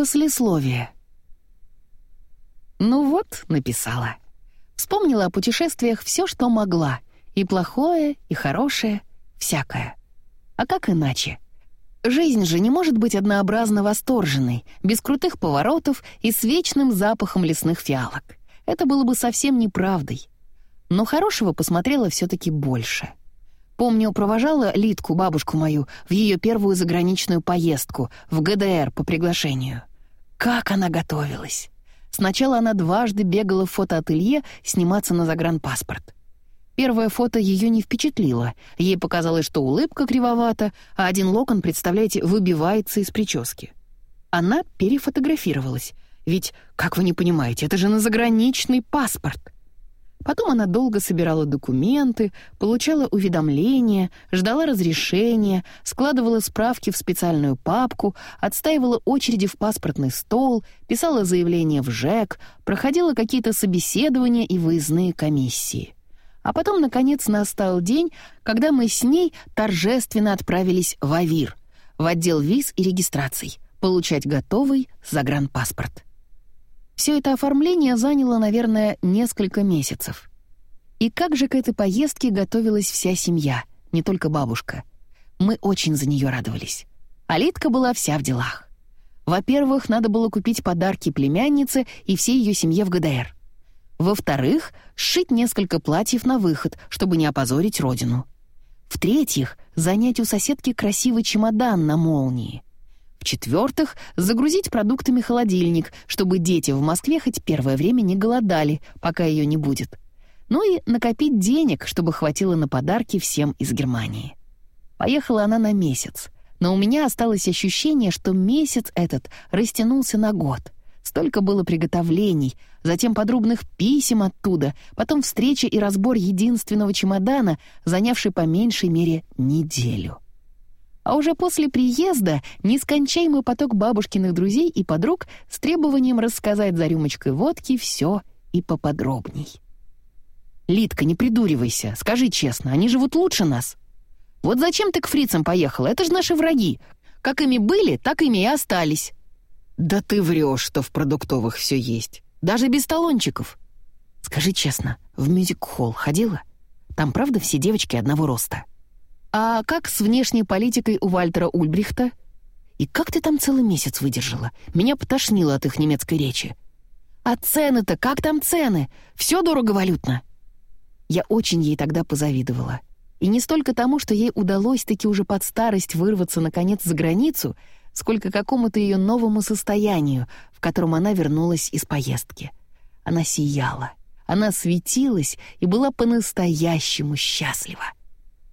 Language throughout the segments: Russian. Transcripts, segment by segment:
Послесловие. Ну вот, написала. Вспомнила о путешествиях все, что могла. И плохое, и хорошее, всякое. А как иначе? Жизнь же не может быть однообразно восторженной, без крутых поворотов и с вечным запахом лесных фиалок. Это было бы совсем неправдой. Но хорошего посмотрела все таки больше. Помню, провожала Литку, бабушку мою, в ее первую заграничную поездку в ГДР по приглашению. Как она готовилась! Сначала она дважды бегала в фотоателье сниматься на загранпаспорт. Первое фото ее не впечатлило. Ей показалось, что улыбка кривовата, а один локон, представляете, выбивается из прически. Она перефотографировалась. Ведь, как вы не понимаете, это же на заграничный паспорт. Потом она долго собирала документы, получала уведомления, ждала разрешения, складывала справки в специальную папку, отстаивала очереди в паспортный стол, писала заявления в ЖЭК, проходила какие-то собеседования и выездные комиссии. А потом, наконец, настал день, когда мы с ней торжественно отправились в АВИР, в отдел виз и регистраций, получать готовый загранпаспорт. Все это оформление заняло, наверное, несколько месяцев. И как же к этой поездке готовилась вся семья, не только бабушка. Мы очень за нее радовались. Алитка была вся в делах. Во-первых, надо было купить подарки племяннице и всей ее семье в ГДР. Во-вторых, сшить несколько платьев на выход, чтобы не опозорить родину. В-третьих, занять у соседки красивый чемодан на молнии — в-четвертых, загрузить продуктами холодильник, чтобы дети в Москве хоть первое время не голодали, пока ее не будет. Ну и накопить денег, чтобы хватило на подарки всем из Германии. Поехала она на месяц, но у меня осталось ощущение, что месяц этот растянулся на год. Столько было приготовлений, затем подробных писем оттуда, потом встреча и разбор единственного чемодана, занявший по меньшей мере неделю. А уже после приезда нескончаемый поток бабушкиных друзей и подруг с требованием рассказать за рюмочкой водки все и поподробней. «Литка, не придуривайся, скажи честно, они живут лучше нас. Вот зачем ты к фрицам поехала? Это же наши враги. Как ими были, так ими и остались». «Да ты врешь, что в продуктовых все есть. Даже без талончиков». «Скажи честно, в мюзик-холл ходила? Там правда все девочки одного роста?» «А как с внешней политикой у Вальтера Ульбрихта? И как ты там целый месяц выдержала? Меня потошнило от их немецкой речи. А цены-то, как там цены? Все дорого-валютно?» Я очень ей тогда позавидовала. И не столько тому, что ей удалось таки уже под старость вырваться, наконец, за границу, сколько какому-то ее новому состоянию, в котором она вернулась из поездки. Она сияла, она светилась и была по-настоящему счастлива.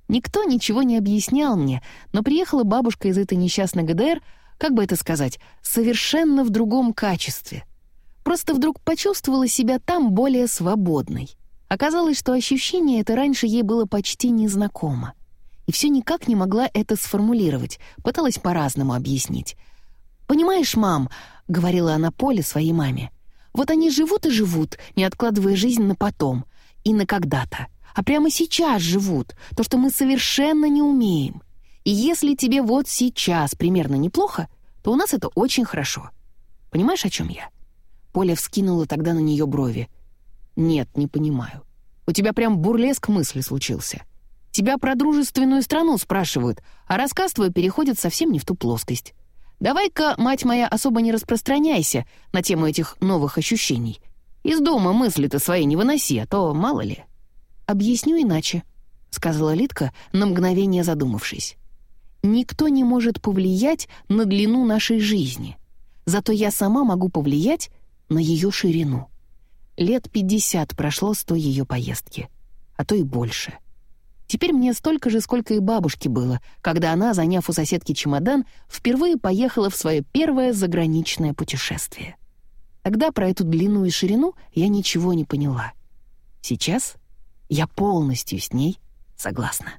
Никто ничего не объяснял мне, но приехала бабушка из этой несчастной ГДР, как бы это сказать, совершенно в другом качестве. Просто вдруг почувствовала себя там более свободной. Оказалось, что ощущение это раньше ей было почти незнакомо. И все никак не могла это сформулировать, пыталась по-разному объяснить. «Понимаешь, мам», — говорила она Поле своей маме, «вот они живут и живут, не откладывая жизнь на потом и на когда-то а прямо сейчас живут, то, что мы совершенно не умеем. И если тебе вот сейчас примерно неплохо, то у нас это очень хорошо. Понимаешь, о чем я?» Поля вскинула тогда на нее брови. «Нет, не понимаю. У тебя прям бурлеск мысли случился. Тебя про дружественную страну спрашивают, а рассказ твой переходит совсем не в ту плоскость. Давай-ка, мать моя, особо не распространяйся на тему этих новых ощущений. Из дома мысли ты свои не выноси, а то мало ли». «Объясню иначе», — сказала Литка, на мгновение задумавшись. «Никто не может повлиять на длину нашей жизни. Зато я сама могу повлиять на ее ширину. Лет пятьдесят прошло с той ее поездки, а то и больше. Теперь мне столько же, сколько и бабушке было, когда она, заняв у соседки чемодан, впервые поехала в свое первое заграничное путешествие. Тогда про эту длину и ширину я ничего не поняла. Сейчас я полностью с ней согласна.